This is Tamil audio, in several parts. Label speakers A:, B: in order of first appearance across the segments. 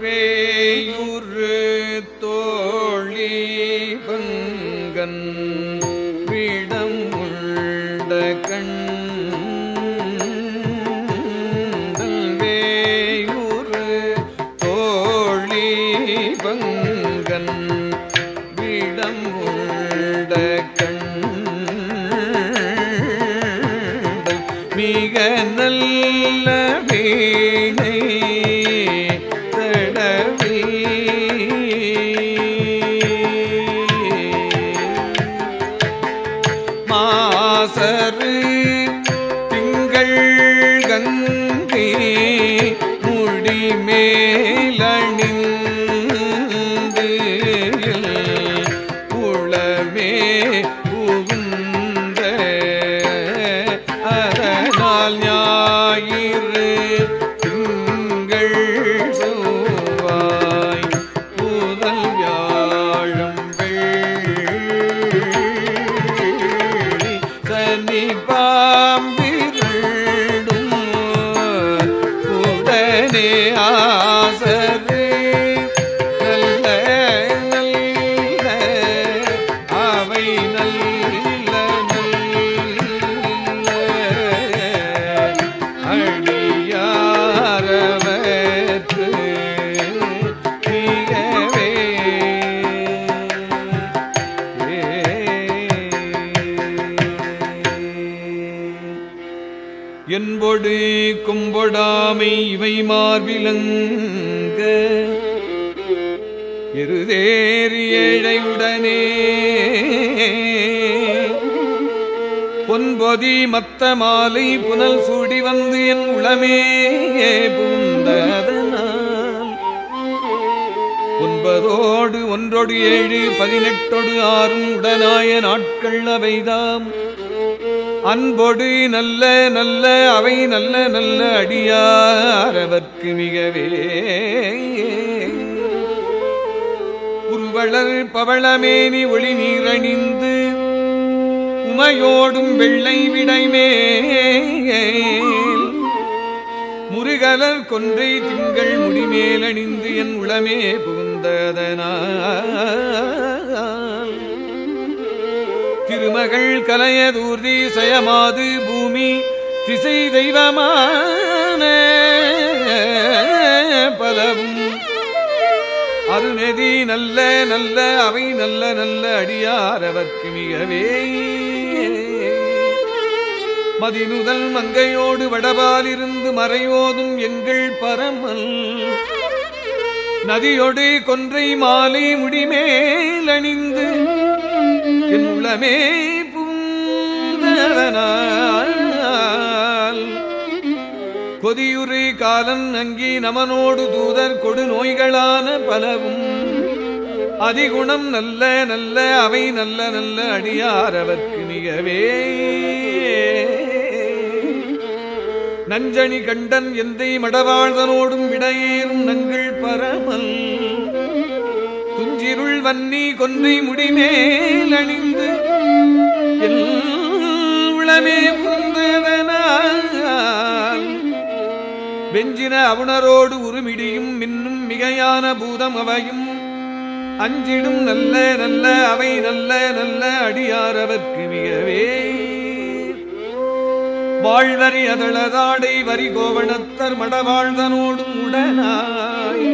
A: வேயுறு தோழி में दे आ கும்பொடாமை இவை மார்பிலங்க. எருதேறி ஏழையுடனே. பொன்பொதி மத்த மாலை புனல் சூடி வந்து என் உளமே புந்ததனால். ஒன்பதோடு ஒன்றோடு ஏழு பதினெட்டோடு ஆறும் உடனாய நாட்கள் அவைதாம். அன்பொடு நல்ல நல்ல அவை நல்ல நல்ல அடியாரவர்க்கு மிகவே. உருவளர் பவளமேனி ஒளி நீரணிந்து உமையோடும் வெள்ளை விடைமேல். முருகலர் கொன்றை திங்கள் முடிமேலணிந்து என் உளமே புகுந்ததனால். திருமகள் கலையதூர்தி சயமாது பூமி திசை தெய்வமான பலவும். அருநெதி நல்ல நல்ல அவை நல்ல நல்ல அடியாரவர்க்கு மிகவே. மதினுதல் மங்கையோடு வடபாலிருந்து மறையோதும் எங்கள் பரமல் நதியொடு கொன்றை மாலை முடிமேலணிந்து அணிந்து என் உள்ளமே கொதியுரை காலன் அங்கி நமனோடு தூதர் கொடு நோய்களான பலவும். அதிகுணம் நல்ல நல்ல அவை நல்ல நல்ல அடியாரவர்க்கு நிகவே. நஞ்சணி கண்டன் எந்தை மடவாழ்தனோடும் விடையேறும் நங்கள் பரமல். இருள் வன்னி கொன்றை முடிமேல் அணிந்து உளமே புந்ததனால் வெஞ்சின அவுணரோடு உருமிடியும் மின்னும் மிகையான பூதம் அவையும். அஞ்சிடும் நல்ல நல்ல அவை நல்ல நல்ல அடியாரவர்க்கு மிகவே. வாழ்வரி அதளதாடை வரி கோவணத்தர் மடவாழ்தனோடும் உடனாய்.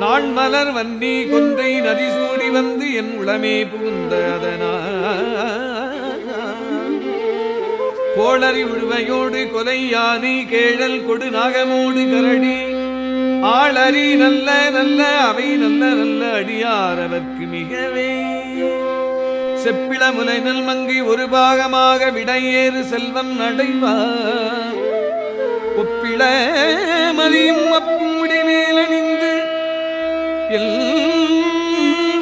A: நான் மலர் வன்னி கொன்றை நதி சூடி வந்து என் உளமே புகுந்த கோளறி உழுவையோடு கொலை யானை கேழல் கொடு நாகமோடு கரடி. ஆளறி நல்ல நல்ல அவை நல்ல நல்ல அடியாரவர்க்கு மிகவே. செப்பிள முலை நல் மங்கி ஒரு பாகமாக விடையேறு செல்வம் நடைவார். ஒப்பிள மதியும்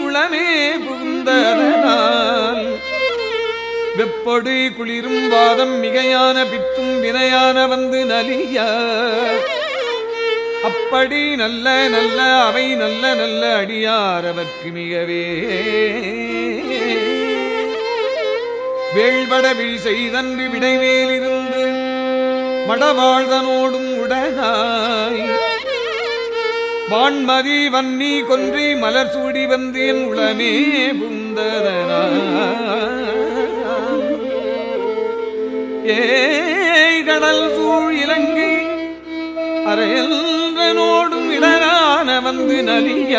A: உளமே புகுந்ததனால். வெப்பொடு குளிரும் வாதம் மிகையான பித்தும் வினையான வந்து நலிய. அப்படி நல்ல நல்ல அவை நல்ல நல்ல அடியாரவர்க்கு மிகவே. வேள்பட விழி செய்தன்று விடைவேலிருந்து மடவாழ்தனோடும் உடனாய். வான்மதி வன்னி கொன்றி மலர் சூடி வந்தேன் உளமே புந்ததனா ஏய் சூழ் இலங்கை அரையன்றனோடும் இடரான வந்து நலிய.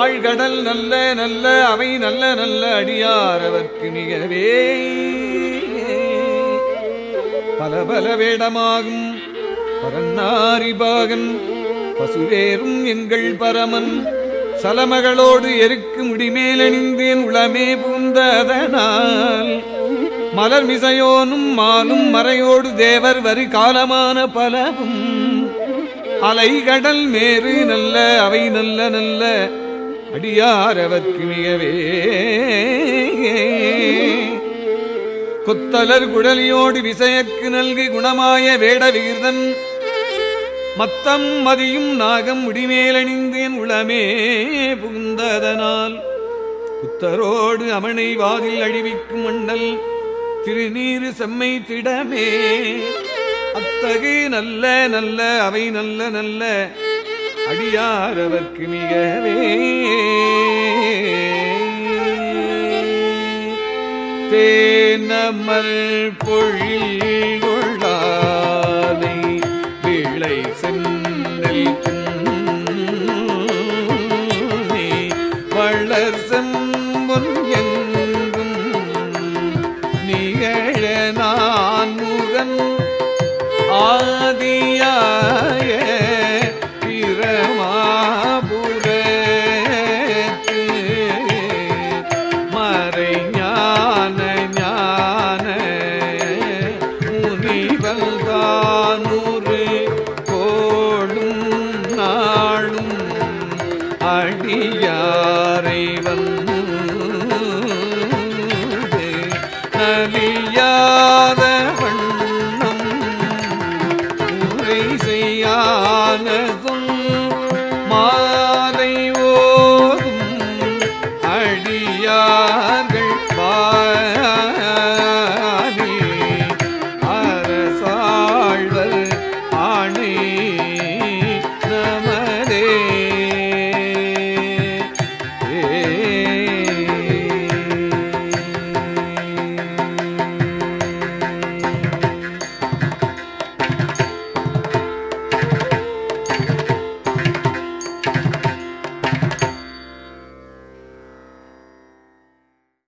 A: ஆழ்கடல் நல்ல நல்ல அவை நல்ல நல்ல அடியார் அவர்க்கு மிகவே. பல பல வேடமாகும் பரநாரிபாகன் பசுவேரும் எங்கள் பரமன் சலமகளோடு எருக்கு முடிமேலணிந்தேன் உளமே பூந்ததனால். மலர் மிசையோனும் மாலும் மறையோடு தேவர் வரி காலமான பலவும். அலைகடல் மேறு நல்ல அவை நல்ல நல்ல அடியாரவர்க்கு மிகவே. கொத்தலர் குடலியோடு விசையக்கு நல்கி குணமாய வேட வீர்தன் மத்தம் மதியும் நாகம் முடிமேலணிந்தேன் உளமே புகுந்ததனால். புத்தரோடு அமனை வாதில் அழிவிக்கும் மண்டல் திருநீரு செம்மை திடமே. அத்தகு நல்ல நல்ல அவை நல்ல நல்ல அடியார் அவர்க்கு மிகவே தேனமல் பொழில் கொள்ளார் நலியாத